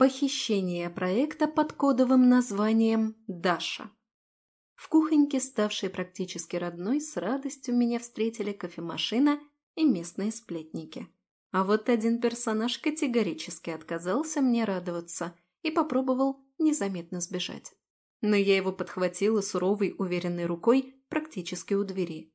Похищение проекта под кодовым названием «Даша». В кухоньке, ставшей практически родной, с радостью меня встретили кофемашина и местные сплетники. А вот один персонаж категорически отказался мне радоваться и попробовал незаметно сбежать. Но я его подхватила суровой, уверенной рукой практически у двери.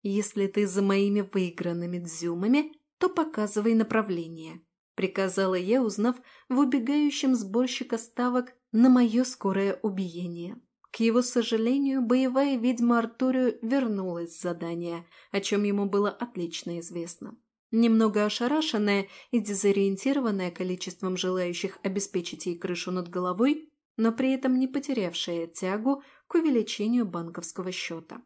«Если ты за моими выигранными дзюмами, то показывай направление», – приказала я, узнав в убегающем сборщика ставок на мое скорое убиение. К его сожалению, боевая ведьма Артурию вернулась с задания, о чем ему было отлично известно. Немного ошарашенная и дезориентированная количеством желающих обеспечить ей крышу над головой, но при этом не потерявшая тягу к увеличению банковского счета.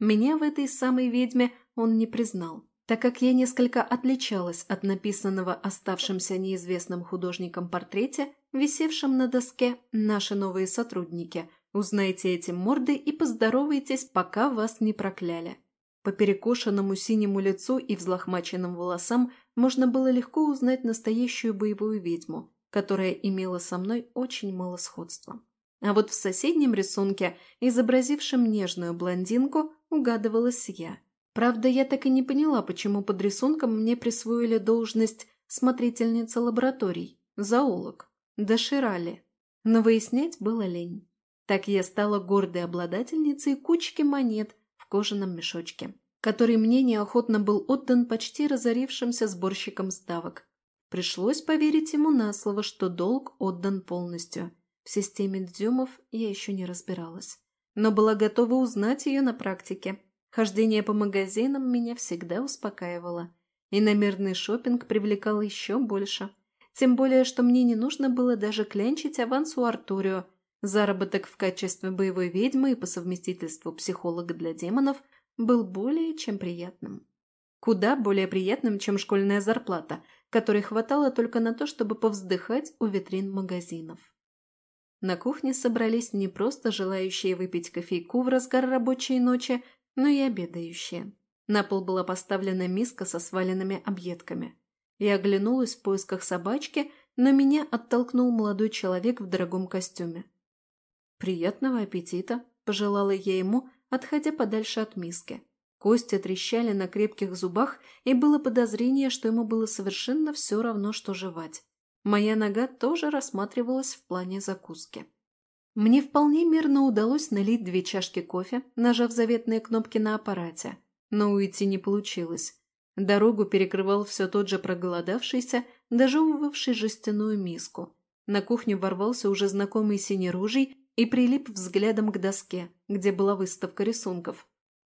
Меня в этой самой ведьме он не признал, так как я несколько отличалась от написанного оставшимся неизвестным художником портрете, висевшем на доске «Наши новые сотрудники», Узнайте эти морды и поздоровайтесь, пока вас не прокляли. По перекошенному синему лицу и взлохмаченным волосам можно было легко узнать настоящую боевую ведьму, которая имела со мной очень мало сходства. А вот в соседнем рисунке, изобразившем нежную блондинку, угадывалась я. Правда, я так и не поняла, почему под рисунком мне присвоили должность смотрительницы лабораторий, зоолог, доширали. Но выяснять было лень. Так я стала гордой обладательницей кучки монет в кожаном мешочке, который мне неохотно был отдан почти разорившимся сборщиком ставок. Пришлось поверить ему на слово, что долг отдан полностью. В системе дзюмов я еще не разбиралась. Но была готова узнать ее на практике. Хождение по магазинам меня всегда успокаивало. И намерный шопинг привлекал еще больше. Тем более, что мне не нужно было даже клянчить аванс у Артурио, Заработок в качестве боевой ведьмы и по совместительству психолога для демонов был более чем приятным. Куда более приятным, чем школьная зарплата, которой хватало только на то, чтобы повздыхать у витрин магазинов. На кухне собрались не просто желающие выпить кофейку в разгар рабочей ночи, но и обедающие. На пол была поставлена миска со сваленными объедками. Я оглянулась в поисках собачки, но меня оттолкнул молодой человек в дорогом костюме. «Приятного аппетита!» – пожелала я ему, отходя подальше от миски. Кости трещали на крепких зубах, и было подозрение, что ему было совершенно все равно, что жевать. Моя нога тоже рассматривалась в плане закуски. Мне вполне мирно удалось налить две чашки кофе, нажав заветные кнопки на аппарате, но уйти не получилось. Дорогу перекрывал все тот же проголодавшийся, дожевывавший жестяную миску. На кухню ворвался уже знакомый синеружий и прилип взглядом к доске, где была выставка рисунков.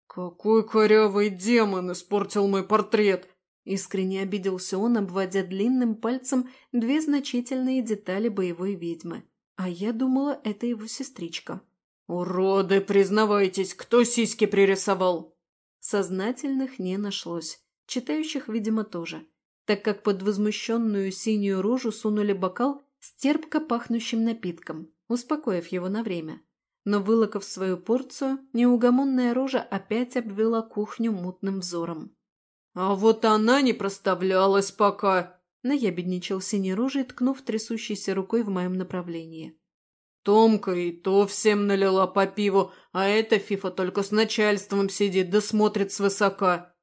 «Какой корявый демон испортил мой портрет!» Искренне обиделся он, обводя длинным пальцем две значительные детали боевой ведьмы. А я думала, это его сестричка. «Уроды, признавайтесь, кто сиськи пририсовал?» Сознательных не нашлось, читающих, видимо, тоже, так как под возмущенную синюю рожу сунули бокал с терпко пахнущим напитком успокоив его на время. Но, вылокав свою порцию, неугомонная рожа опять обвела кухню мутным взором. «А вот она не проставлялась пока!» – наябедничал синерожий, ткнув трясущейся рукой в моем направлении. «Томка и то всем налила по пиву, а эта фифа только с начальством сидит да смотрит свысока!»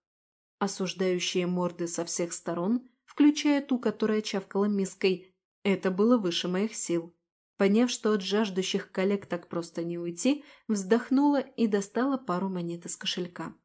Осуждающие морды со всех сторон, включая ту, которая чавкала миской, это было выше моих сил. Поняв, что от жаждущих коллег так просто не уйти, вздохнула и достала пару монет из кошелька.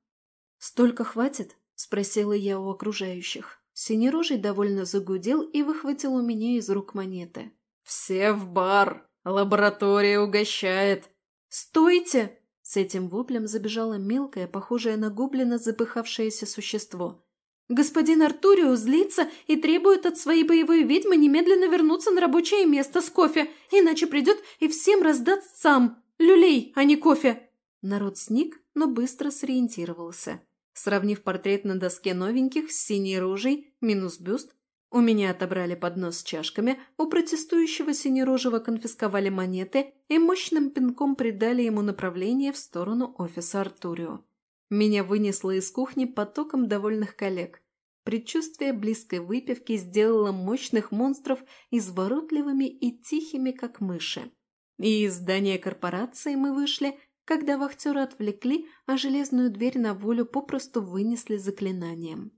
«Столько хватит?» – спросила я у окружающих. Синерожий довольно загудел и выхватил у меня из рук монеты. «Все в бар! Лаборатория угощает!» «Стойте!» С этим воплем забежало мелкое, похожее на гоблина запыхавшееся существо. Господин Артурио злится и требует от своей боевой ведьмы немедленно вернуться на рабочее место с кофе, иначе придет и всем раздаст сам. Люлей, а не кофе. Народ сник, но быстро сориентировался. Сравнив портрет на доске новеньких с синей рожей минус бюст, у меня отобрали поднос с чашками, у протестующего синерожего конфисковали монеты и мощным пинком придали ему направление в сторону офиса Артурио. Меня вынесло из кухни потоком довольных коллег. Предчувствие близкой выпивки сделало мощных монстров изворотливыми и тихими, как мыши. И из здания корпорации мы вышли, когда вахтера отвлекли, а железную дверь на волю попросту вынесли заклинанием.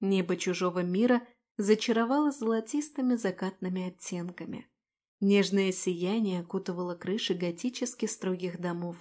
Небо чужого мира зачаровало золотистыми закатными оттенками. Нежное сияние окутывало крыши готически строгих домов.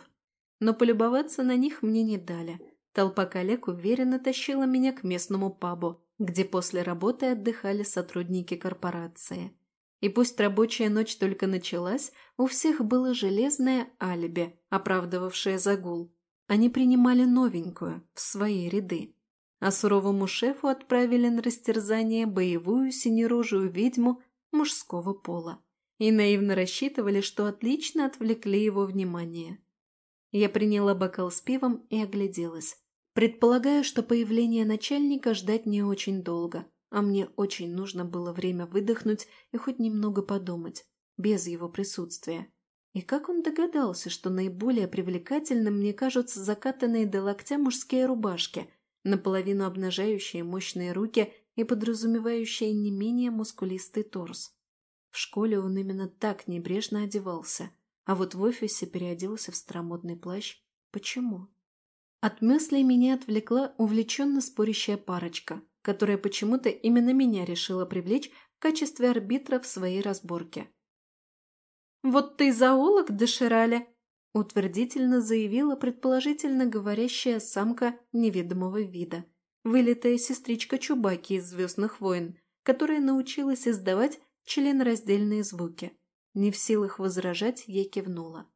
Но полюбоваться на них мне не дали – Толпа коллег уверенно тащила меня к местному пабу, где после работы отдыхали сотрудники корпорации. И пусть рабочая ночь только началась, у всех было железное алиби, оправдывавшее загул. Они принимали новенькую в свои ряды. А суровому шефу отправили на растерзание боевую синерожую ведьму мужского пола. И наивно рассчитывали, что отлично отвлекли его внимание. Я приняла бокал с пивом и огляделась. Предполагаю, что появление начальника ждать не очень долго, а мне очень нужно было время выдохнуть и хоть немного подумать, без его присутствия. И как он догадался, что наиболее привлекательным мне кажутся закатанные до локтя мужские рубашки, наполовину обнажающие мощные руки и подразумевающие не менее мускулистый торс? В школе он именно так небрежно одевался, а вот в офисе переоделся в старомодный плащ. Почему? От мыслей меня отвлекла увлеченно спорящая парочка, которая почему-то именно меня решила привлечь в качестве арбитра в своей разборке. «Вот ты зоолог, Деширале!» – утвердительно заявила предположительно говорящая самка неведомого вида, вылитая сестричка Чубаки из «Звездных войн», которая научилась издавать членораздельные звуки. Не в силах возражать, я кивнула.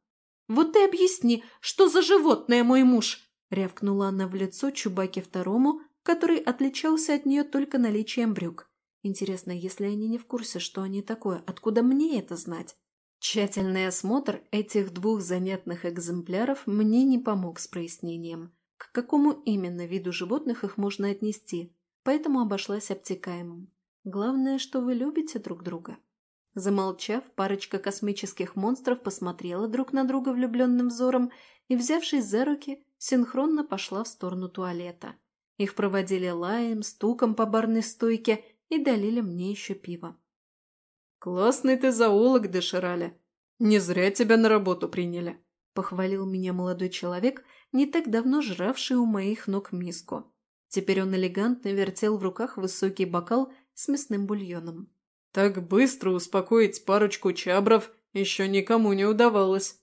«Вот ты объясни, что за животное мой муж?» — рявкнула она в лицо Чубаке второму, который отличался от нее только наличием брюк. Интересно, если они не в курсе, что они такое, откуда мне это знать? Тщательный осмотр этих двух занятных экземпляров мне не помог с прояснением, к какому именно виду животных их можно отнести, поэтому обошлась обтекаемым. Главное, что вы любите друг друга. Замолчав, парочка космических монстров посмотрела друг на друга влюбленным взором и, взявшись за руки, синхронно пошла в сторону туалета. Их проводили лаем, стуком по барной стойке и долили мне еще пиво. «Классный ты зоолог, Дешираля. Не зря тебя на работу приняли», – похвалил меня молодой человек, не так давно жравший у моих ног миску. Теперь он элегантно вертел в руках высокий бокал с мясным бульоном. «Так быстро успокоить парочку чабров еще никому не удавалось».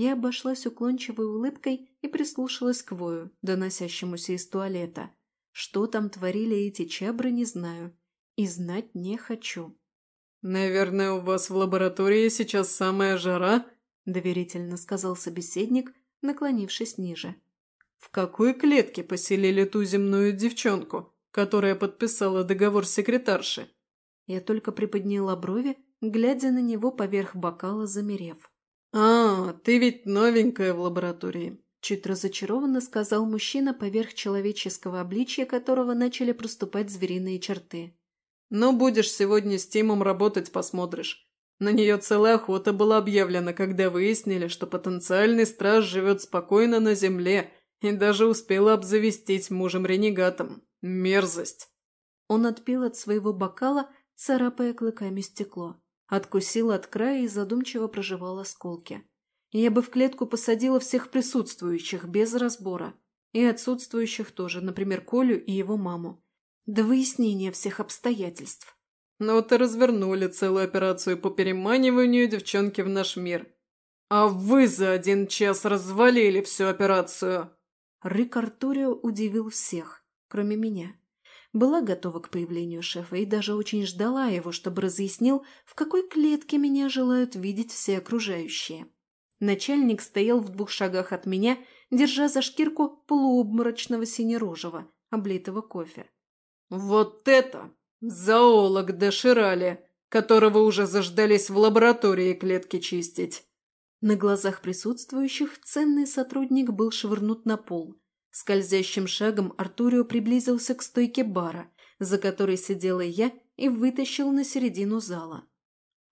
Я обошлась уклончивой улыбкой и прислушалась к вою, доносящемуся из туалета. Что там творили эти чабры, не знаю. И знать не хочу. «Наверное, у вас в лаборатории сейчас самая жара?» – доверительно сказал собеседник, наклонившись ниже. «В какой клетке поселили ту земную девчонку, которая подписала договор секретарши?» Я только приподняла брови, глядя на него поверх бокала, замерев. «А, ты ведь новенькая в лаборатории», – чуть разочарованно сказал мужчина поверх человеческого обличья, которого начали проступать звериные черты. «Ну, будешь сегодня с Тимом работать, посмотришь. На нее целая охота была объявлена, когда выяснили, что потенциальный страж живет спокойно на Земле и даже успела обзавестись мужем-ренегатом. Мерзость!» Он отпил от своего бокала, царапая клыками стекло. Откусила от края и задумчиво проживала осколки. Я бы в клетку посадила всех присутствующих, без разбора. И отсутствующих тоже, например, Колю и его маму. До выяснения всех обстоятельств. Ну вот и развернули целую операцию по переманиванию девчонки в наш мир. А вы за один час развалили всю операцию. Рык Артурио удивил всех, кроме меня была готова к появлению шефа и даже очень ждала его, чтобы разъяснил, в какой клетке меня желают видеть все окружающие. Начальник стоял в двух шагах от меня, держа за шкирку полуобморочного синерожего, облитого кофе. «Вот это! Зоолог Деширали, которого уже заждались в лаборатории клетки чистить!» На глазах присутствующих ценный сотрудник был швырнут на пол – Скользящим шагом Артурио приблизился к стойке бара, за которой сидела я, и вытащил на середину зала.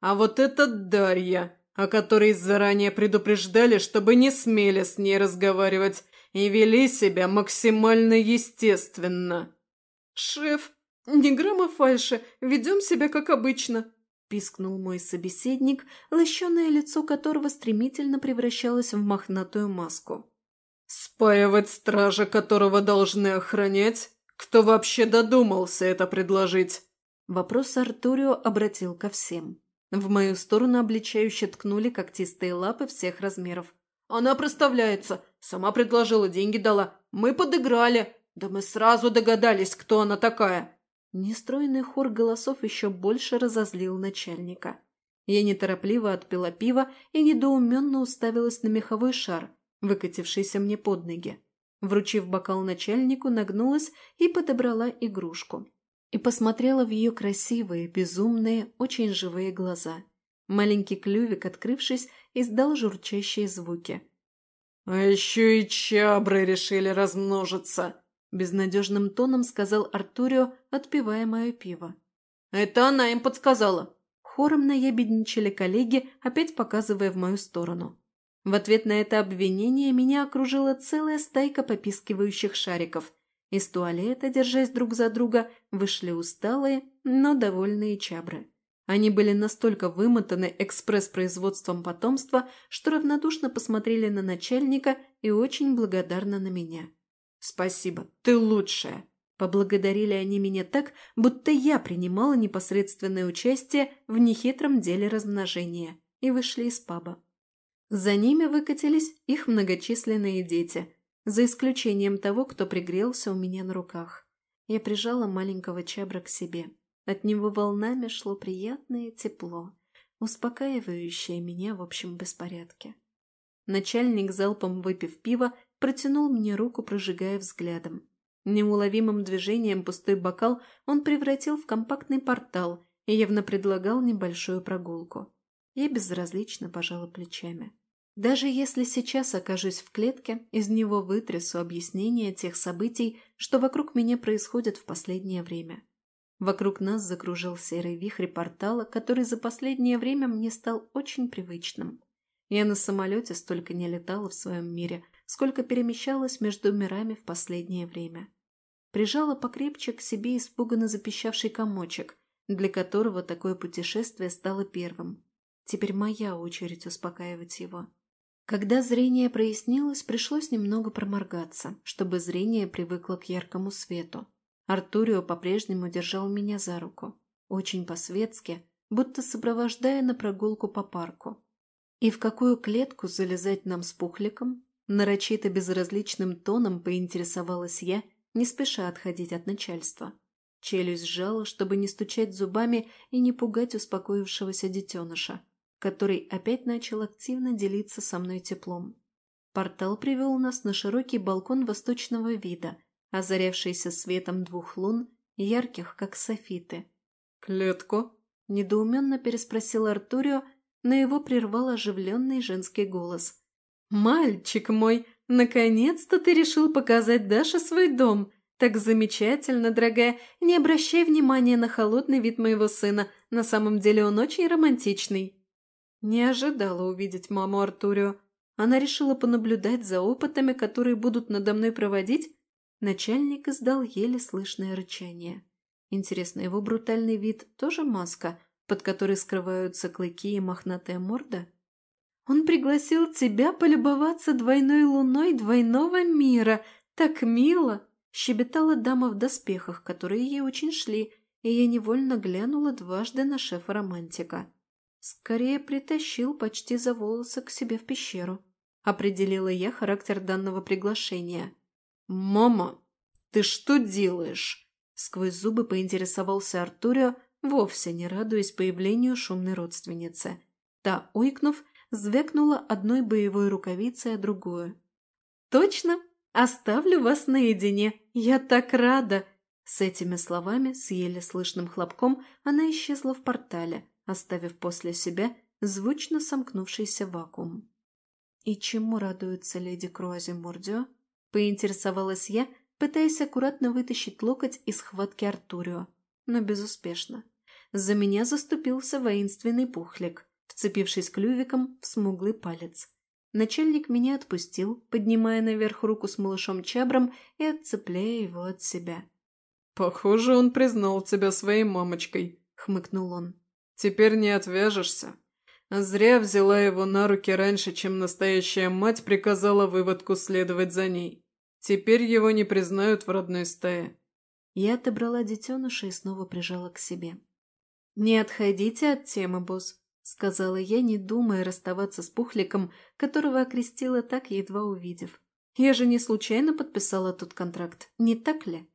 «А вот это Дарья, о которой заранее предупреждали, чтобы не смели с ней разговаривать и вели себя максимально естественно». «Шеф, «Ни грамма фальши, ведем себя как обычно», – пискнул мой собеседник, лощеное лицо которого стремительно превращалось в мохнатую маску. «Спаивать стража, которого должны охранять? Кто вообще додумался это предложить?» Вопрос Артурио обратил ко всем. В мою сторону обличающе ткнули когтистые лапы всех размеров. «Она проставляется. Сама предложила, деньги дала. Мы подыграли. Да мы сразу догадались, кто она такая». Нестройный хор голосов еще больше разозлил начальника. Я неторопливо отпила пиво и недоуменно уставилась на меховой шар, выкатившийся мне под ноги. Вручив бокал начальнику, нагнулась и подобрала игрушку. И посмотрела в ее красивые, безумные, очень живые глаза. Маленький клювик, открывшись, издал журчащие звуки. «А еще и чабры решили размножиться!» Безнадежным тоном сказал Артурио, отпивая мое пиво. «Это она им подсказала!» Хором наябедничали коллеги, опять показывая в мою сторону. В ответ на это обвинение меня окружила целая стайка попискивающих шариков. Из туалета, держась друг за друга, вышли усталые, но довольные чабры. Они были настолько вымотаны экспресс-производством потомства, что равнодушно посмотрели на начальника и очень благодарно на меня. «Спасибо, ты лучшая!» Поблагодарили они меня так, будто я принимала непосредственное участие в нехитром деле размножения, и вышли из паба. За ними выкатились их многочисленные дети, за исключением того, кто пригрелся у меня на руках. Я прижала маленького чабра к себе. От него волнами шло приятное тепло, успокаивающее меня в общем беспорядке. Начальник, залпом выпив пиво, протянул мне руку, прожигая взглядом. Неуловимым движением пустой бокал он превратил в компактный портал и явно предлагал небольшую прогулку. Я безразлично пожала плечами. Даже если сейчас окажусь в клетке, из него вытрясу объяснение тех событий, что вокруг меня происходят в последнее время. Вокруг нас закружил серый вихрь портала, который за последнее время мне стал очень привычным. Я на самолете столько не летала в своем мире, сколько перемещалась между мирами в последнее время. Прижала покрепче к себе испуганно запищавший комочек, для которого такое путешествие стало первым. Теперь моя очередь успокаивать его. Когда зрение прояснилось, пришлось немного проморгаться, чтобы зрение привыкло к яркому свету. Артурио по-прежнему держал меня за руку, очень по-светски, будто сопровождая на прогулку по парку. И в какую клетку залезать нам с пухликом? Нарочито безразличным тоном поинтересовалась я, не спеша отходить от начальства. Челюсть сжала, чтобы не стучать зубами и не пугать успокоившегося детеныша, который опять начал активно делиться со мной теплом. Портал привел нас на широкий балкон восточного вида, озарявшийся светом двух лун, ярких, как софиты. «Клетку?» – недоуменно переспросил Артурио, но его прервал оживленный женский голос. «Мальчик мой, наконец-то ты решил показать Даше свой дом. Так замечательно, дорогая, не обращай внимания на холодный вид моего сына, на самом деле он очень романтичный». Не ожидала увидеть маму Артурио. Она решила понаблюдать за опытами, которые будут надо мной проводить, Начальник издал еле слышное рычание. Интересно, его брутальный вид тоже маска, под которой скрываются клыки и мохнатая морда? Он пригласил тебя полюбоваться двойной луной двойного мира. Так мило!» Щебетала дама в доспехах, которые ей очень шли, и я невольно глянула дважды на шефа-романтика. Скорее притащил почти за волосы к себе в пещеру. Определила я характер данного приглашения. «Мама, ты что делаешь?» Сквозь зубы поинтересовался Артурио, вовсе не радуясь появлению шумной родственницы. Та, ойкнув, звякнула одной боевой рукавицей, а другую. «Точно! Оставлю вас наедине! Я так рада!» С этими словами, с еле слышным хлопком, она исчезла в портале, оставив после себя звучно сомкнувшийся вакуум. И чему радуется леди Круазимордио? Поинтересовалась я, пытаясь аккуратно вытащить локоть из схватки Артурио, но безуспешно. За меня заступился воинственный пухлик, вцепившись клювиком в смуглый палец. Начальник меня отпустил, поднимая наверх руку с малышом Чабром и отцепляя его от себя. «Похоже, он признал тебя своей мамочкой», — хмыкнул он. «Теперь не отвяжешься. Зря взяла его на руки раньше, чем настоящая мать приказала выводку следовать за ней. Теперь его не признают в родной стае». Я отобрала детеныша и снова прижала к себе. «Не отходите от темы, босс», — сказала я, не думая расставаться с Пухликом, которого окрестила так, едва увидев. «Я же не случайно подписала тот контракт, не так ли?»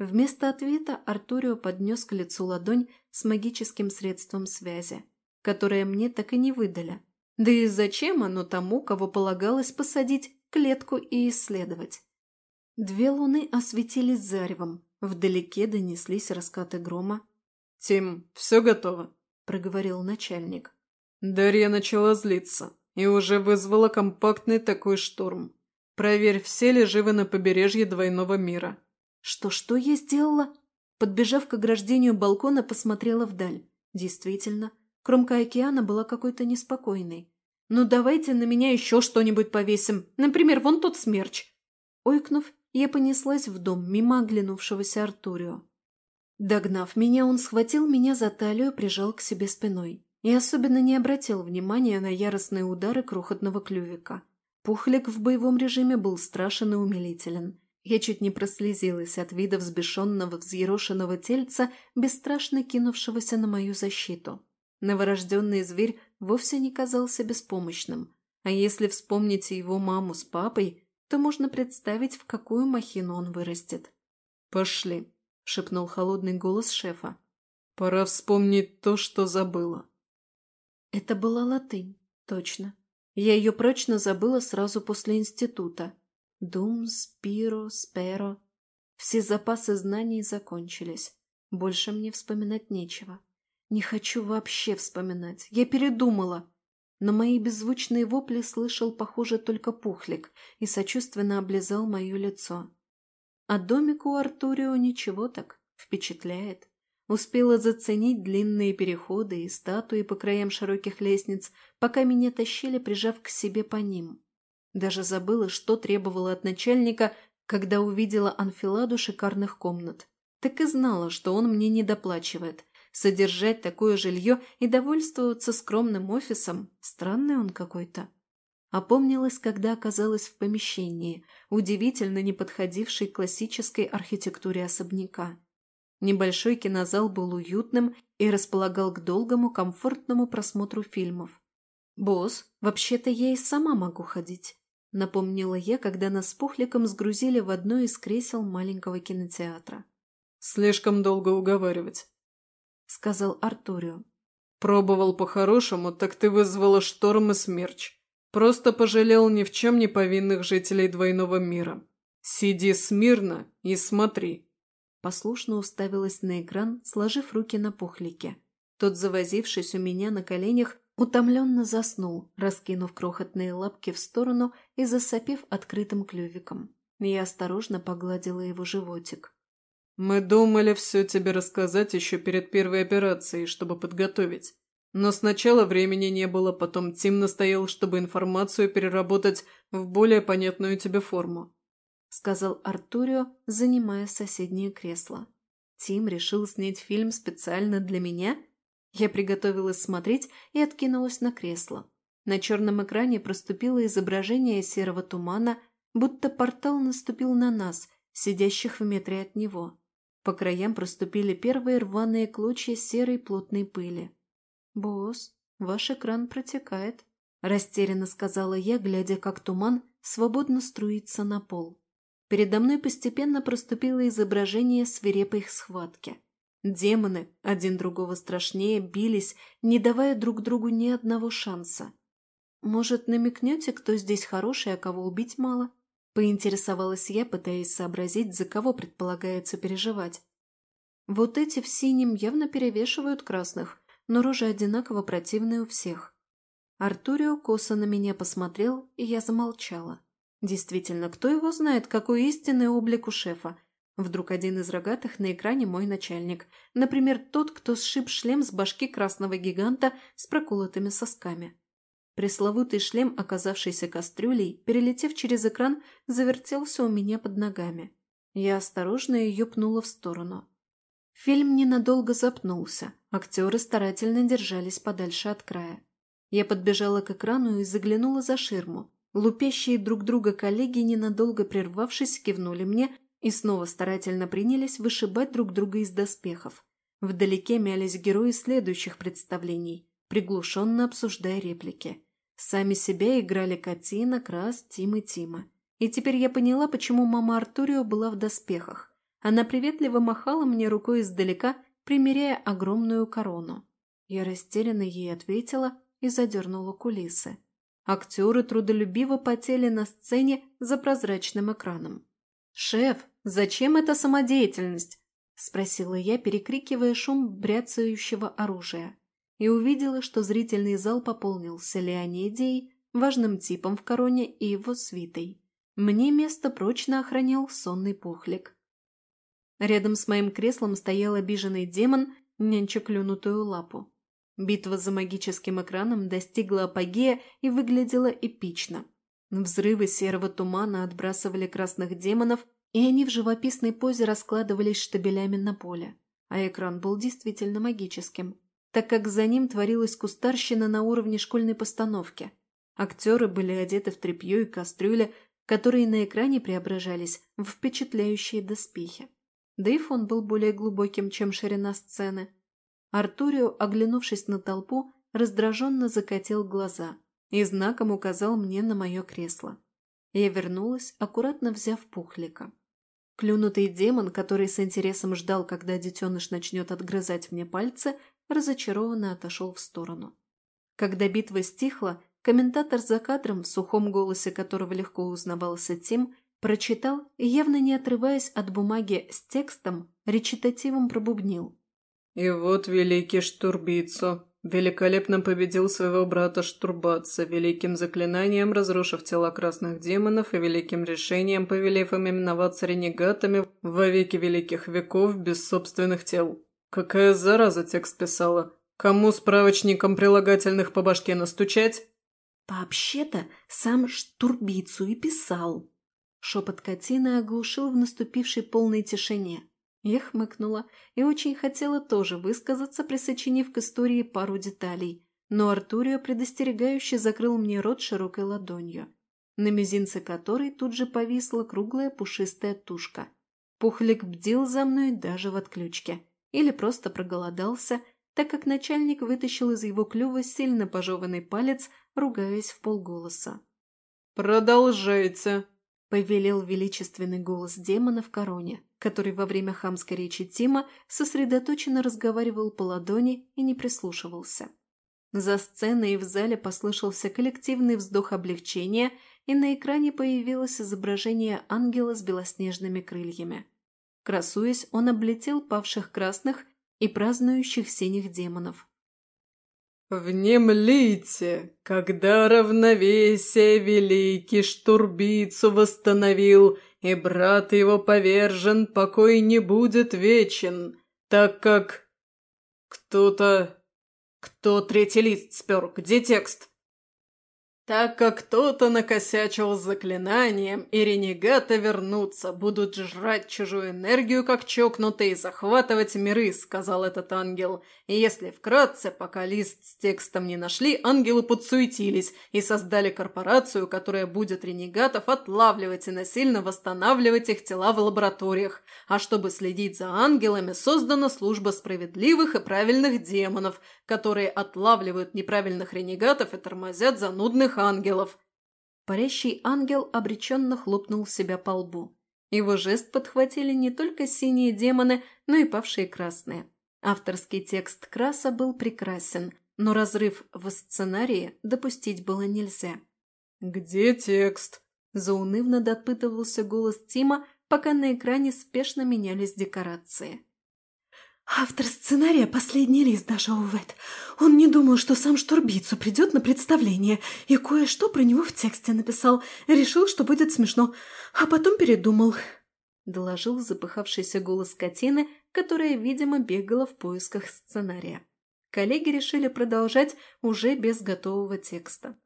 Вместо ответа Артурио поднес к лицу ладонь с магическим средством связи которое мне так и не выдали. Да и зачем оно тому, кого полагалось посадить клетку и исследовать? Две луны осветились заревом, вдалеке донеслись раскаты грома. «Тим, все готово», – проговорил начальник. Дарья начала злиться и уже вызвала компактный такой шторм. Проверь, все ли живы на побережье двойного мира. Что-что я сделала? Подбежав к ограждению балкона, посмотрела вдаль. Действительно, Кромка океана была какой-то неспокойной. «Ну давайте на меня еще что-нибудь повесим. Например, вон тот смерч». Ойкнув, я понеслась в дом, мимо оглянувшегося Артурио. Догнав меня, он схватил меня за талию, прижал к себе спиной. И особенно не обратил внимания на яростные удары крохотного клювика. Пухлик в боевом режиме был страшен и умилителен. Я чуть не прослезилась от вида взбешенного, взъерошенного тельца, бесстрашно кинувшегося на мою защиту. Новорожденный зверь вовсе не казался беспомощным, а если вспомнить его маму с папой, то можно представить, в какую махину он вырастет. «Пошли», — шепнул холодный голос шефа. «Пора вспомнить то, что забыла». Это была латынь, точно. Я ее прочно забыла сразу после института. Дум, спиро, сперо. Все запасы знаний закончились. Больше мне вспоминать нечего. Не хочу вообще вспоминать. Я передумала. Но мои беззвучные вопли слышал, похоже, только Пухлик и сочувственно облизал мое лицо. А домик у Артурио ничего так, впечатляет. Успела заценить длинные переходы и статуи по краям широких лестниц, пока меня тащили, прижав к себе по ним. Даже забыла, что требовала от начальника, когда увидела анфиладу шикарных комнат. Так и знала, что он мне не доплачивает, Содержать такое жилье и довольствоваться скромным офисом – странный он какой-то. Опомнилась, когда оказалась в помещении, удивительно не подходившей к классической архитектуре особняка. Небольшой кинозал был уютным и располагал к долгому, комфортному просмотру фильмов. «Босс, вообще-то я и сама могу ходить», — напомнила я, когда нас с Пухликом сгрузили в одно из кресел маленького кинотеатра. «Слишком долго уговаривать сказал Артурио. «Пробовал по-хорошему, так ты вызвала шторм и смерч. Просто пожалел ни в чем не повинных жителей двойного мира. Сиди смирно и смотри». Послушно уставилась на экран, сложив руки на пухлике. Тот, завозившись у меня на коленях, утомленно заснул, раскинув крохотные лапки в сторону и засопив открытым клювиком. Я осторожно погладила его животик. «Мы думали все тебе рассказать еще перед первой операцией, чтобы подготовить. Но сначала времени не было, потом Тим настоял, чтобы информацию переработать в более понятную тебе форму», — сказал Артурио, занимая соседнее кресло. «Тим решил снять фильм специально для меня?» Я приготовилась смотреть и откинулась на кресло. На черном экране проступило изображение серого тумана, будто портал наступил на нас, сидящих в метре от него. По краям проступили первые рваные клочья серой плотной пыли. «Босс, ваш экран протекает», – растерянно сказала я, глядя, как туман свободно струится на пол. Передо мной постепенно проступило изображение свирепой схватки. Демоны, один другого страшнее, бились, не давая друг другу ни одного шанса. «Может, намекнете, кто здесь хороший, а кого убить мало?» Поинтересовалась я, пытаясь сообразить, за кого предполагается переживать. Вот эти в синем явно перевешивают красных, но рожи одинаково противные у всех. Артурио косо на меня посмотрел, и я замолчала. Действительно, кто его знает, какой истинный облик у шефа? Вдруг один из рогатых на экране мой начальник. Например, тот, кто сшиб шлем с башки красного гиганта с проколотыми сосками. Пресловутый шлем, оказавшийся кастрюлей, перелетев через экран, завертелся у меня под ногами. Я осторожно ее пнула в сторону. Фильм ненадолго запнулся, актеры старательно держались подальше от края. Я подбежала к экрану и заглянула за ширму. Лупящие друг друга коллеги, ненадолго прервавшись, кивнули мне и снова старательно принялись вышибать друг друга из доспехов. Вдалеке мялись герои следующих представлений, приглушенно обсуждая реплики. Сами себя играли Катина, Крас, Тим и Тима. И теперь я поняла, почему мама Артурио была в доспехах. Она приветливо махала мне рукой издалека, примеряя огромную корону. Я растерянно ей ответила и задернула кулисы. Актеры трудолюбиво потели на сцене за прозрачным экраном. «Шеф, зачем эта самодеятельность?» – спросила я, перекрикивая шум бряцающего оружия. И увидела, что зрительный зал пополнился Леонидией, важным типом в короне и его свитой. Мне место прочно охранял сонный пухлик. Рядом с моим креслом стоял обиженный демон, нянча клюнутую лапу. Битва за магическим экраном достигла апогея и выглядела эпично. Взрывы серого тумана отбрасывали красных демонов, и они в живописной позе раскладывались штабелями на поле. А экран был действительно магическим, так как за ним творилась кустарщина на уровне школьной постановки. Актеры были одеты в тряпье и кастрюли, которые на экране преображались в впечатляющие доспехи. Да и фон был более глубоким, чем ширина сцены – Артурио, оглянувшись на толпу, раздраженно закатил глаза и знаком указал мне на мое кресло. Я вернулась, аккуратно взяв пухлика. Клюнутый демон, который с интересом ждал, когда детеныш начнет отгрызать мне пальцы, разочарованно отошел в сторону. Когда битва стихла, комментатор за кадром, в сухом голосе которого легко узнавался Тим, прочитал явно не отрываясь от бумаги с текстом, речитативом пробубнил. И вот великий Штурбицу великолепно победил своего брата Штурбаца, великим заклинанием разрушив тела красных демонов и великим решением повелев им именоваться ренегатами во веки великих веков без собственных тел. Какая зараза текст писала? Кому справочником прилагательных по башке настучать? Вообще-то сам Штурбицу и писал. Шепот Катины оглушил в наступившей полной тишине. Я хмыкнула и очень хотела тоже высказаться, присочинив к истории пару деталей, но Артурио предостерегающе закрыл мне рот широкой ладонью, на мизинце которой тут же повисла круглая пушистая тушка. Пухлик бдил за мной даже в отключке. Или просто проголодался, так как начальник вытащил из его клюва сильно пожеванный палец, ругаясь в полголоса. «Продолжайте!» — повелел величественный голос демона в короне который во время хамской речи Тима сосредоточенно разговаривал по ладони и не прислушивался. За сценой и в зале послышался коллективный вздох облегчения, и на экране появилось изображение ангела с белоснежными крыльями. Красуясь, он облетел павших красных и празднующих синих демонов. «Внемлите, когда равновесие великий штурбицу восстановил и брат его повержен, покой не будет вечен, так как... Кто-то... Кто третий лист спер? Где текст? Так как кто-то накосячил с заклинанием, и ренегаты вернутся, будут жрать чужую энергию, как чокнутые, и захватывать миры, сказал этот ангел. И если вкратце, пока лист с текстом не нашли, ангелы подсуетились и создали корпорацию, которая будет ренегатов отлавливать и насильно восстанавливать их тела в лабораториях. А чтобы следить за ангелами, создана служба справедливых и правильных демонов, которые отлавливают неправильных ренегатов и тормозят занудных ангелов!» Парящий ангел обреченно хлопнул себя по лбу. Его жест подхватили не только синие демоны, но и павшие красные. Авторский текст Краса был прекрасен, но разрыв в сценарии допустить было нельзя. «Где текст?» – заунывно допытывался голос Тима, пока на экране спешно менялись декорации. Автор сценария последний лист дожевывает. Он не думал, что сам Штурбицу придет на представление, и кое-что про него в тексте написал. Решил, что будет смешно, а потом передумал. Доложил запыхавшийся голос Катины, которая, видимо, бегала в поисках сценария. Коллеги решили продолжать уже без готового текста.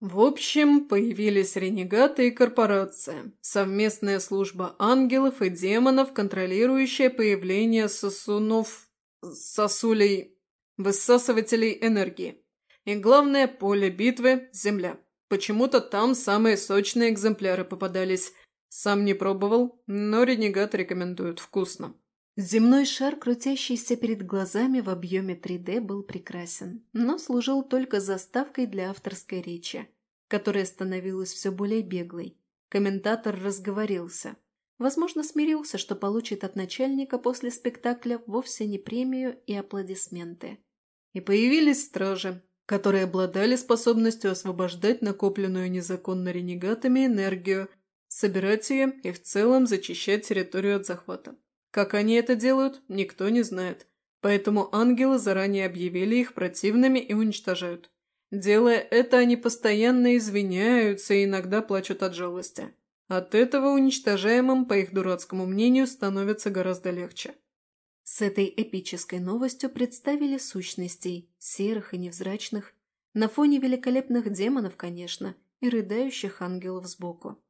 В общем, появились ренегаты и корпорация, совместная служба ангелов и демонов, контролирующая появление сосунов... сосулей... высасывателей энергии. И главное поле битвы – Земля. Почему-то там самые сочные экземпляры попадались. Сам не пробовал, но ренегат рекомендуют. Вкусно. Земной шар, крутящийся перед глазами в объеме 3D, был прекрасен, но служил только заставкой для авторской речи, которая становилась все более беглой. Комментатор разговорился. Возможно, смирился, что получит от начальника после спектакля вовсе не премию и аплодисменты. И появились стражи, которые обладали способностью освобождать накопленную незаконно ренегатами энергию, собирать ее и в целом зачищать территорию от захвата. Как они это делают, никто не знает. Поэтому ангелы заранее объявили их противными и уничтожают. Делая это, они постоянно извиняются и иногда плачут от жалости. От этого уничтожаемым, по их дурацкому мнению, становится гораздо легче. С этой эпической новостью представили сущностей, серых и невзрачных, на фоне великолепных демонов, конечно, и рыдающих ангелов сбоку.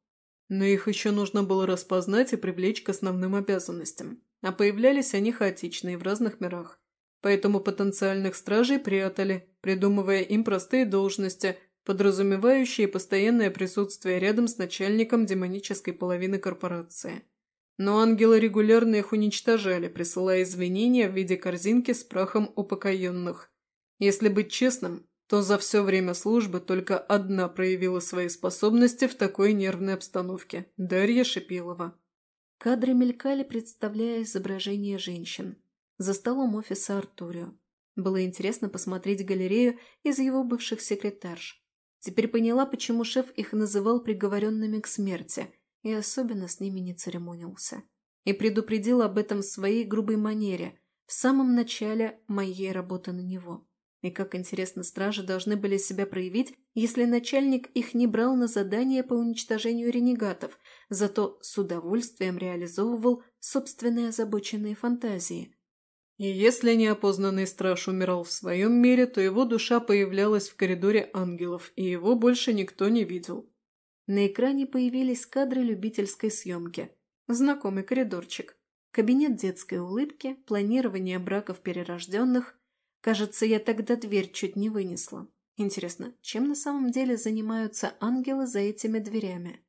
Но их еще нужно было распознать и привлечь к основным обязанностям. А появлялись они хаотичные в разных мирах. Поэтому потенциальных стражей прятали, придумывая им простые должности, подразумевающие постоянное присутствие рядом с начальником демонической половины корпорации. Но ангелы регулярно их уничтожали, присылая извинения в виде корзинки с прахом упокоенных. Если быть честным, то за все время службы только одна проявила свои способности в такой нервной обстановке – Дарья Шипилова. Кадры мелькали, представляя изображение женщин. За столом офиса Артурио. Было интересно посмотреть галерею из его бывших секретарш. Теперь поняла, почему шеф их называл приговоренными к смерти и особенно с ними не церемонился. И предупредил об этом в своей грубой манере в самом начале моей работы на него. И как интересно стражи должны были себя проявить, если начальник их не брал на задание по уничтожению ренегатов, зато с удовольствием реализовывал собственные озабоченные фантазии. И если неопознанный страж умирал в своем мире, то его душа появлялась в коридоре ангелов, и его больше никто не видел. На экране появились кадры любительской съемки. Знакомый коридорчик. Кабинет детской улыбки, планирование браков перерожденных, Кажется, я тогда дверь чуть не вынесла. Интересно, чем на самом деле занимаются ангелы за этими дверями?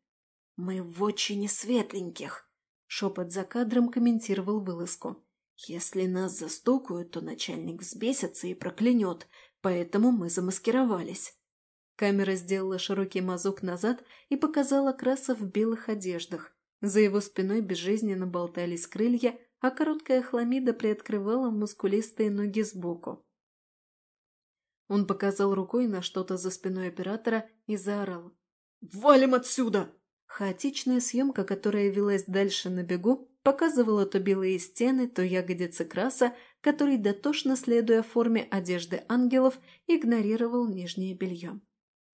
«Мы в очень светленьких», — шепот за кадром комментировал вылазку. «Если нас застукают, то начальник взбесится и проклянет, поэтому мы замаскировались». Камера сделала широкий мазок назад и показала Краса в белых одеждах. За его спиной безжизненно болтались крылья, а короткая хламида приоткрывала мускулистые ноги сбоку. Он показал рукой на что-то за спиной оператора и заорал. «Валим отсюда!» Хаотичная съемка, которая велась дальше на бегу, показывала то белые стены, то ягодицы краса, который, дотошно следуя форме одежды ангелов, игнорировал нижнее белье.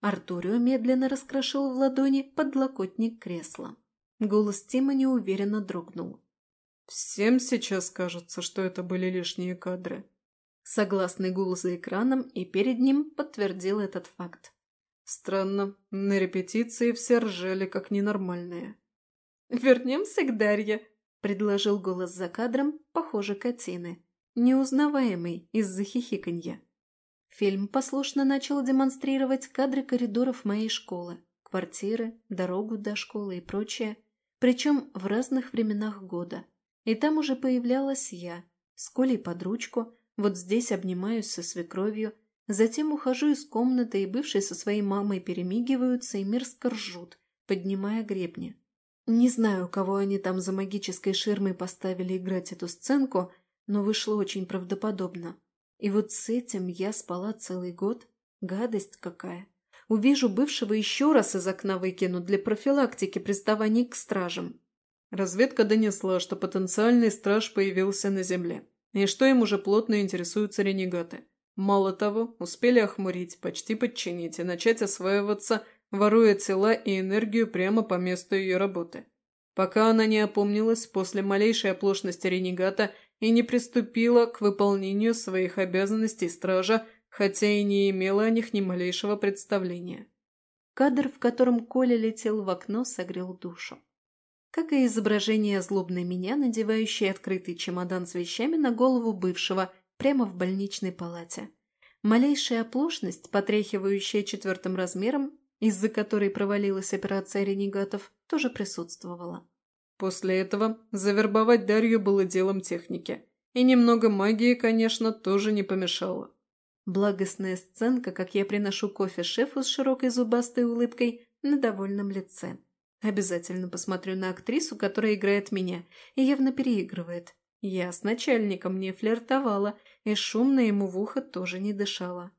Артурио медленно раскрошил в ладони подлокотник кресла. Голос Тима неуверенно дрогнул. Всем сейчас кажется, что это были лишние кадры. Согласный гул за экраном и перед ним подтвердил этот факт. Странно, на репетиции все ржали как ненормальные. «Вернемся к Дарье», — предложил голос за кадром, похоже, Катины, неузнаваемый из-за хихиканья. Фильм послушно начал демонстрировать кадры коридоров моей школы, квартиры, дорогу до школы и прочее, причем в разных временах года — и там уже появлялась я, с Колей под ручку, вот здесь обнимаюсь со свекровью, затем ухожу из комнаты, и бывшие со своей мамой перемигиваются и мерзко ржут, поднимая гребни. Не знаю, кого они там за магической ширмой поставили играть эту сценку, но вышло очень правдоподобно. И вот с этим я спала целый год. Гадость какая. Увижу бывшего еще раз из окна выкину для профилактики приставаний к стражам. Разведка донесла, что потенциальный страж появился на Земле, и что им уже плотно интересуются ренегаты. Мало того, успели охмурить, почти подчинить и начать осваиваться, воруя тела и энергию прямо по месту ее работы. Пока она не опомнилась после малейшей оплошности ренегата и не приступила к выполнению своих обязанностей стража, хотя и не имела о них ни малейшего представления. Кадр, в котором Коля летел в окно, согрел душу. Как и изображение злобной меня, надевающей открытый чемодан с вещами на голову бывшего прямо в больничной палате. Малейшая оплошность, потряхивающая четвертым размером, из-за которой провалилась операция ренегатов, тоже присутствовала. После этого завербовать Дарью было делом техники. И немного магии, конечно, тоже не помешало. Благостная сценка, как я приношу кофе шефу с широкой зубастой улыбкой на довольном лице. Обязательно посмотрю на актрису, которая играет меня, и явно переигрывает. Я с начальником не флиртовала, и шумно ему в ухо тоже не дышала.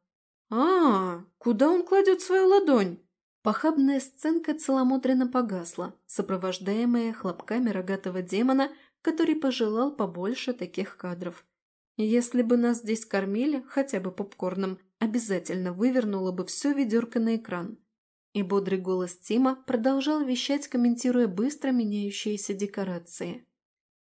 а, куда он кладет свою ладонь?» Похабная сценка целомудренно погасла, сопровождаемая хлопками рогатого демона, который пожелал побольше таких кадров. Если бы нас здесь кормили, хотя бы попкорном, обязательно вывернуло бы все ведерко на экран. И бодрый голос Тима продолжал вещать, комментируя быстро меняющиеся декорации.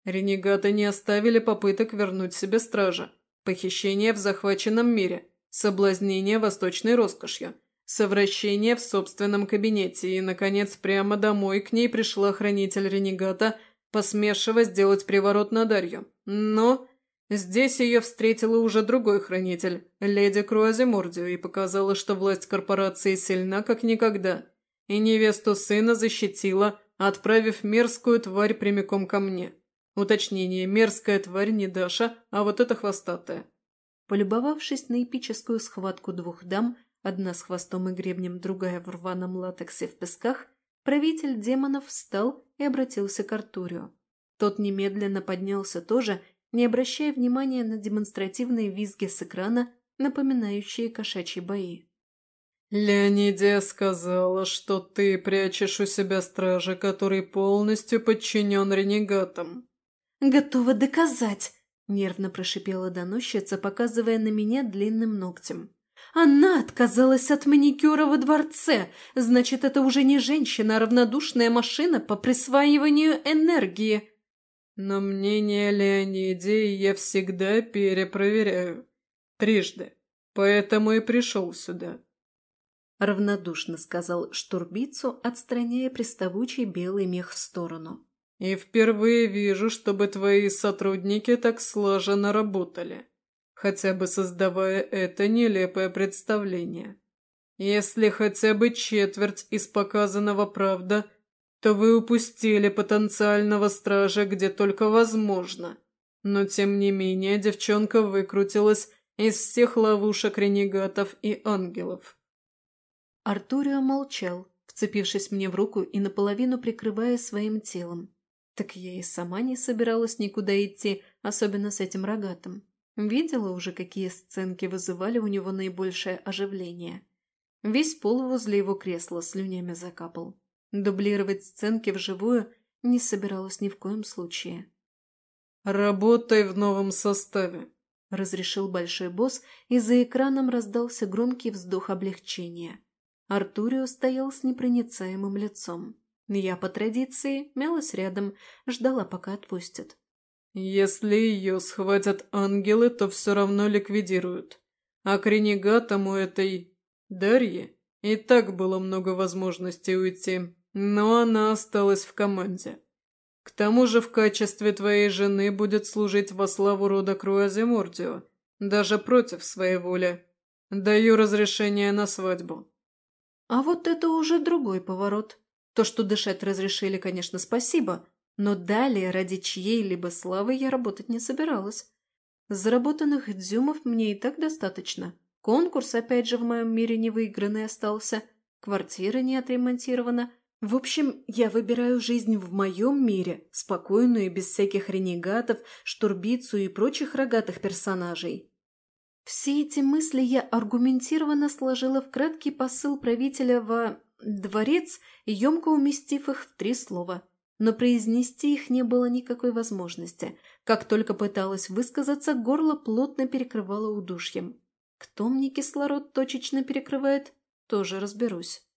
«Ренегаты не оставили попыток вернуть себе стража. Похищение в захваченном мире, соблазнение восточной роскошью, совращение в собственном кабинете и, наконец, прямо домой к ней пришла хранитель ренегата, посмешивая сделать приворот на Дарью. Но Здесь ее встретила уже другой хранитель, леди Круазимордио, и показала, что власть корпорации сильна как никогда, и невесту сына защитила, отправив мерзкую тварь прямиком ко мне. Уточнение, мерзкая тварь не Даша, а вот эта хвостатая. Полюбовавшись на эпическую схватку двух дам, одна с хвостом и гребнем, другая в рваном латексе в песках, правитель демонов встал и обратился к Артурио. Тот немедленно поднялся тоже не обращая внимания на демонстративные визги с экрана, напоминающие кошачьи бои. «Леонидия сказала, что ты прячешь у себя стража, который полностью подчинен ренегатам». «Готова доказать!» – нервно прошипела доносчица, показывая на меня длинным ногтем. «Она отказалась от маникюра во дворце! Значит, это уже не женщина, а равнодушная машина по присваиванию энергии!» Но мнение Леонидии я всегда перепроверяю. Трижды. Поэтому и пришел сюда. Равнодушно сказал Штурбицу, отстраняя приставучий белый мех в сторону. И впервые вижу, чтобы твои сотрудники так слаженно работали, хотя бы создавая это нелепое представление. Если хотя бы четверть из показанного правда – то вы упустили потенциального стража где только возможно. Но тем не менее девчонка выкрутилась из всех ловушек ренегатов и ангелов. Артурио молчал, вцепившись мне в руку и наполовину прикрывая своим телом. Так я и сама не собиралась никуда идти, особенно с этим рогатым. Видела уже, какие сценки вызывали у него наибольшее оживление. Весь пол возле его кресла слюнями закапал. Дублировать сценки вживую не собиралась ни в коем случае. «Работай в новом составе», – разрешил большой босс, и за экраном раздался громкий вздох облегчения. Артурио стоял с непроницаемым лицом. Я, по традиции, мялась рядом, ждала, пока отпустят. «Если ее схватят ангелы, то все равно ликвидируют. А к ренегатам у этой Дарьи и так было много возможностей уйти но она осталась в команде. К тому же в качестве твоей жены будет служить во славу рода Круазимордио, даже против своей воли. Даю разрешение на свадьбу». А вот это уже другой поворот. То, что дышать разрешили, конечно, спасибо, но далее ради чьей-либо славы я работать не собиралась. Заработанных дзюмов мне и так достаточно. Конкурс, опять же, в моем мире не выигранный остался, квартира не отремонтирована, в общем, я выбираю жизнь в моем мире, спокойную и без всяких ренегатов, штурбицу и прочих рогатых персонажей. Все эти мысли я аргументированно сложила в краткий посыл правителя во дворец, емко уместив их в три слова. Но произнести их не было никакой возможности. Как только пыталась высказаться, горло плотно перекрывало удушьем. Кто мне кислород точечно перекрывает, тоже разберусь.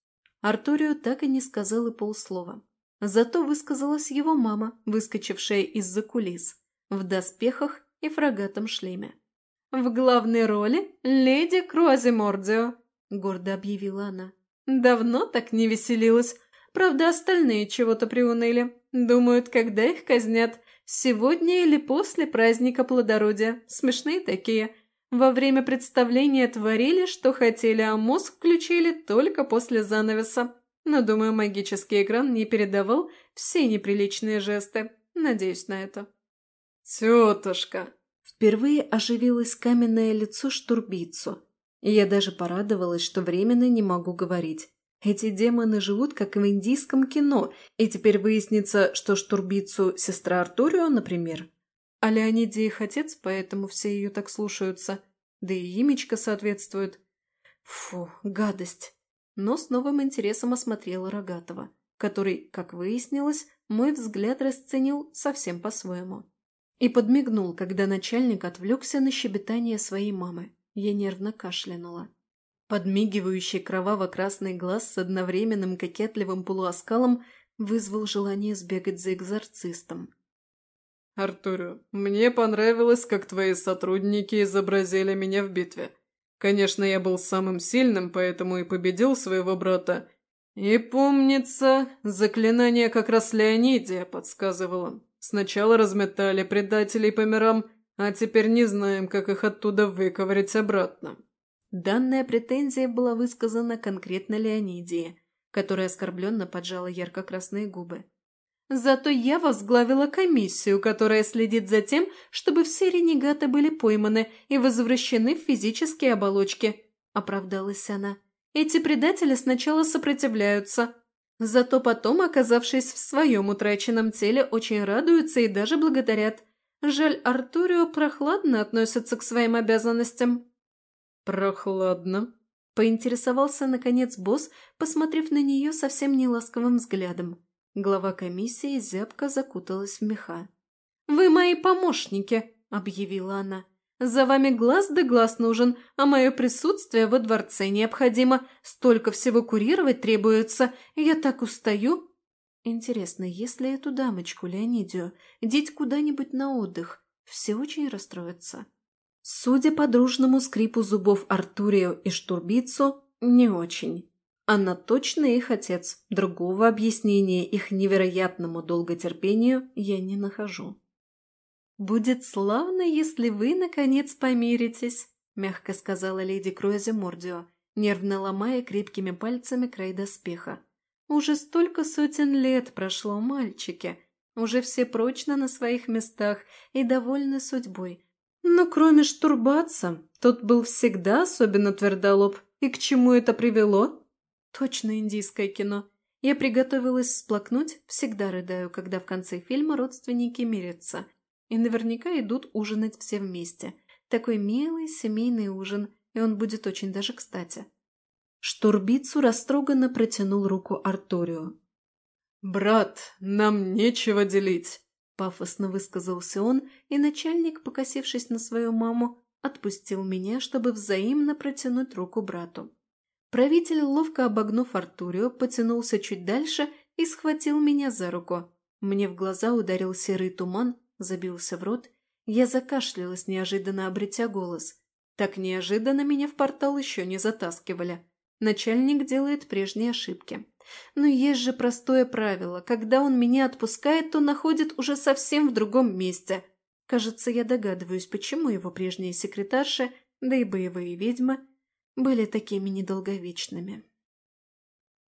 Артурио так и не сказал и полслова. Зато высказалась его мама, выскочившая из-за кулис, в доспехах и фрагатом шлеме. «В главной роли леди Круазимордио», — гордо объявила она. Давно так не веселилась. Правда, остальные чего-то приуныли. Думают, когда их казнят. Сегодня или после праздника плодородия. Смешные такие. Во время представления творили, что хотели, а мозг включили только после занавеса. Но, думаю, магический экран не передавал все неприличные жесты. Надеюсь на это. «Тетушка!» Впервые оживилось каменное лицо штурбицу. И я даже порадовалась, что временно не могу говорить. Эти демоны живут, как в индийском кино, и теперь выяснится, что штурбицу сестра Артурио, например. А Леониде их отец, поэтому все ее так слушаются. Да и имечко соответствует. Фу, гадость. Но с новым интересом осмотрела Рогатого, который, как выяснилось, мой взгляд расценил совсем по-своему. И подмигнул, когда начальник отвлекся на щебетание своей мамы. Я нервно кашлянула. Подмигивающий кроваво-красный глаз с одновременным кокетливым полуоскалом вызвал желание сбегать за экзорцистом. «Артурио, мне понравилось, как твои сотрудники изобразили меня в битве. Конечно, я был самым сильным, поэтому и победил своего брата. И, помнится, заклинание как раз Леонидия подсказывало. Сначала разметали предателей по мирам, а теперь не знаем, как их оттуда выковырять обратно». Данная претензия была высказана конкретно Леонидии, которая оскорбленно поджала ярко-красные губы. Зато я возглавила комиссию, которая следит за тем, чтобы все ренегаты были пойманы и возвращены в физические оболочки», – оправдалась она. «Эти предатели сначала сопротивляются, зато потом, оказавшись в своем утраченном теле, очень радуются и даже благодарят. Жаль, Артурио прохладно относится к своим обязанностям». «Прохладно», – поинтересовался, наконец, босс, посмотрев на нее совсем неласковым взглядом. Глава комиссии зябко закуталась в меха. «Вы мои помощники», — объявила она. «За вами глаз да глаз нужен, а мое присутствие во дворце необходимо. Столько всего курировать требуется. Я так устаю». Интересно, если эту дамочку, Леонидию, деть куда-нибудь на отдых, все очень расстроятся. Судя по дружному скрипу зубов Артурио и Штурбицу, не очень. Она точно их отец. Другого объяснения их невероятному долготерпению я не нахожу. «Будет славно, если вы, наконец, помиритесь», – мягко сказала леди Крози Мордио, нервно ломая крепкими пальцами край доспеха. «Уже столько сотен лет прошло, мальчики. Уже все прочно на своих местах и довольны судьбой. Но кроме штурбаца, тот был всегда особенно твердолоб. И к чему это привело?» Точно индийское кино. Я приготовилась всплакнуть, всегда рыдаю, когда в конце фильма родственники мирятся. И наверняка идут ужинать все вместе. Такой милый семейный ужин, и он будет очень даже кстати. Штурбицу растроганно протянул руку Арторио. «Брат, нам нечего делить!» Пафосно высказался он, и начальник, покосившись на свою маму, отпустил меня, чтобы взаимно протянуть руку брату. Правитель, ловко обогнув Артурио, потянулся чуть дальше и схватил меня за руку. Мне в глаза ударил серый туман, забился в рот. Я закашлялась, неожиданно обретя голос. Так неожиданно меня в портал еще не затаскивали. Начальник делает прежние ошибки. Но есть же простое правило. Когда он меня отпускает, то находит уже совсем в другом месте. Кажется, я догадываюсь, почему его прежние секретарши, да и боевые ведьмы, были такими недолговечными.